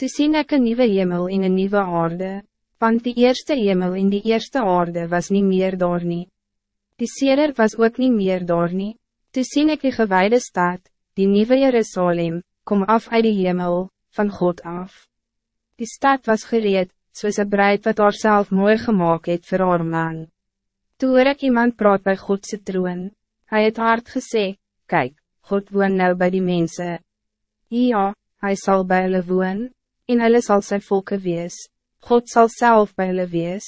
Toe sien ek een nieuwe hemel en een nieuwe aarde, want die eerste hemel en die eerste aarde was niet meer daar nie. Die seder was ook niet meer daar nie. Toe sien ek die gewijde stad, die nieuwe Jerusalem, kom af uit die hemel, van God af. Die stad was gereed, soos een breid wat haarself mooi gemaakt het vir haar man. Toe hoor ek iemand praat bij Godse troon, hij het hard gesê, kijk, God woon nou bij die mensen. Ja, hij zal bij hulle woon, en hulle sal sy volke wees. God zal zelf bij hulle wees.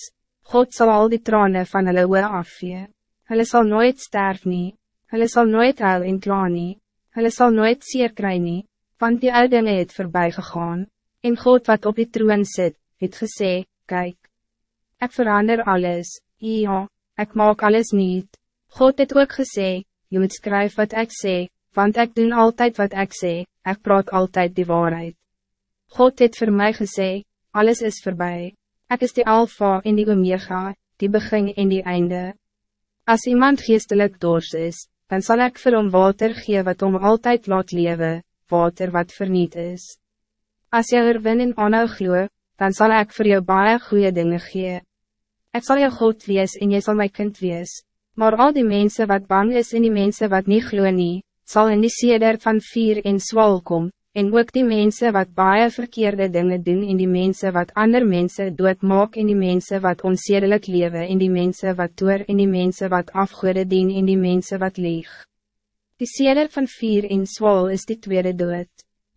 God zal al die tranen van hulle oor afvee. Hulle sal nooit sterf nie. Hulle sal nooit huil en kla nie. Hulle sal nooit seer kry nie, want die oude dinge het voorbij gegaan. En God wat op die troon zit, het gesê, kijk. Ik verander alles, ja, ik maak alles niet. God het ook gesê, je moet schrijven wat ik zeg, want ik doe altijd wat ik zeg, ik praat altijd die waarheid. God het voor mij gesê, alles is voorbij. Ik is die alfa en die omega, die begin en die einde. Als iemand geestelijk doors is, dan zal ik vir hom water gee wat om altijd laat leven, water wat verniet is. Als je er win en aanhou glo, dan zal ik voor jou baie goede dingen gee. Ik zal je God wees en jy sal my kind wees. Maar al die mensen wat bang is en die mensen wat niet glo nie, sal in die seder van vier en zwal kom, en ook die mensen wat baie verkeerde dingen doen en die mensen wat ander mensen doodmaak en die mensen wat onzedelijk leven en die mensen wat toer en die mensen wat afgoede dien en die mensen wat leeg. Die seder van vier en zwal is die tweede dood.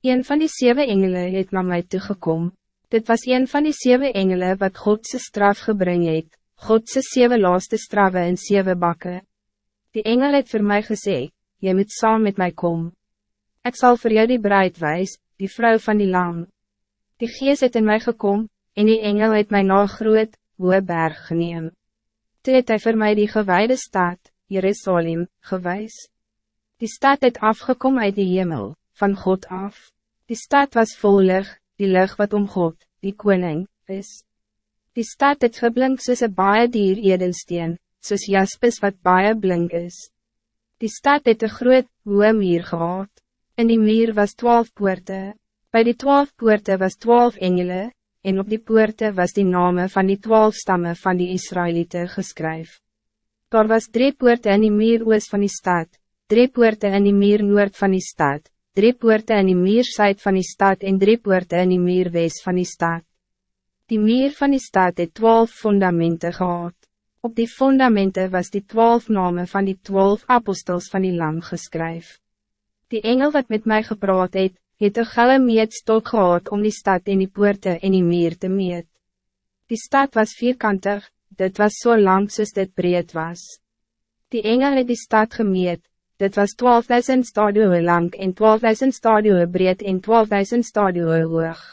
Een van die zeven engelen het naar mij toegekom. Dit was een van die zeven engelen wat Godse straf gebring het, Godse zeven laaste straffe in zeven bakken. Die engel het voor mij gezegd, je moet saam met mij komen. Ik zal voor jou die bruid wijs, die vrouw van die lam. Die geest het in mij gekom, en die engel het mij na groot, woe berg geneem. Toe het hy vir my die gewijde stad, Jerusalem, gewijs. Die stad het afgekom uit die hemel, van God af. Die stad was vol lig, die lig wat om God, die koning, is. Die stad het geblink soos een baie dier edelsteen, soos jaspis wat baie blink is. Die stad het een groot, hoë muur gehad. In die muur was twaalf poorten. Bij die twaalf poorten was twaalf engelen, en op die poorten was die namen van die twaalf stammen van die Israëlieten geskryf. Daar was drie poorten in die muur oos van die stad, drie poorten in die muur noord van die stad, drie poorten in die muur zuid van die stad en drie poorten in die muur west van die stad. Die muur van die stad het twaalf fundamenten gehad. Op die fundamenten was die twaalf namen van die twaalf apostels van die lam geskryf. Die engel wat met mij gepraat het, het een gelle meetstok gehad om die stad en die poorte en die meer te meet. Die stad was vierkantig, dit was zo so lang soos dit breed was. Die engel het die stad gemeet, dit was 12.000 stadioe lang en 12.000 stadioe breed en 12.000 stadioe hoog.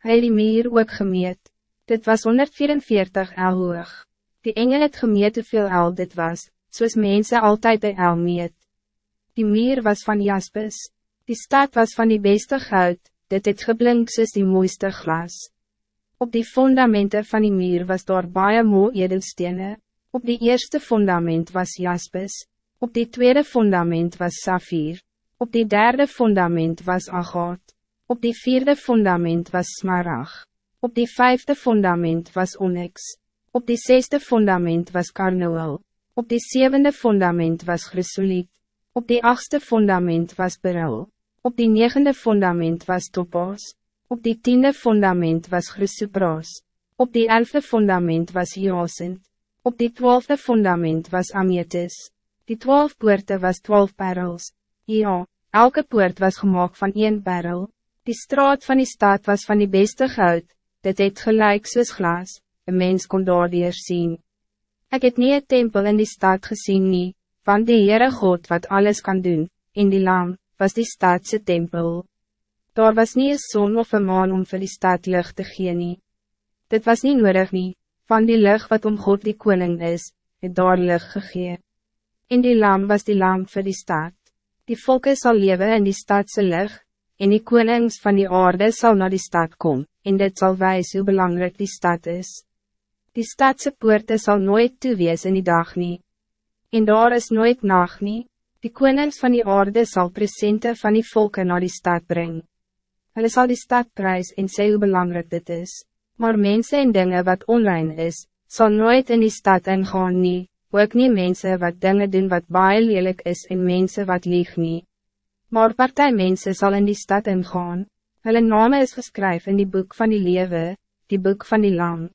Hy het die meer ook gemeet, dit was 144 el hoog. Die engel het gemeet hoeveel el dit was, soos mense altyd by el meet. Die meer was van jaspis, die stad was van die beste goud, dit het geblink soos die mooiste glas. Op die fundamenten van die meer was daar baie moe edelstene, op die eerste fundament was jaspis, op die tweede fundament was safir, op die derde fundament was agaat, op die vierde fundament was smarag, op die vijfde fundament was onyx, op die zesde fundament was karnoel, op die zevende fundament was chrysoliet, op die achtste fundament was beryl, op die negende fundament was topos, op die tiende fundament was chrysopras, op die elfde fundament was hyacint, op die twaalfde fundament was ametis, die twaalf poorte was twaalf perels, ja, elke poort was gemaakt van één perel, die straat van die stad was van die beste goud, dit het gelijk soos glas, een mens kon daardier zien. Ik het niet een tempel in die stad gezien nie, van die Heere God wat alles kan doen, in die lam, was die stadse tempel. Daar was niet een zon of een maan om vir die stad lucht te gee nie. Dit was niet nodig nie, van die lucht wat om God die koning is, het daar lucht gegee. In die lam was die lam vir die stad. Die volke zal leven in die stadse lucht, en die konings van die aarde zal naar die stad komen, en dit zal wijzen hoe belangrijk die stad is. Die stadse poorte zal nooit toewees in die dag niet en daar is nooit nacht nie, die konings van die aarde zal presente van die volken naar die stad brengen. Hulle sal die stad prijs en sê hoe belangrijk dit is. Maar mensen en dingen wat online is, zal nooit in die stad ingaan nie, ook nie mensen wat dingen doen wat baie lelijk is en mensen wat lieg nie. Maar partij mensen zal in die stad ingaan. Hulle name is geskryf in die boek van die lewe, die boek van die lam.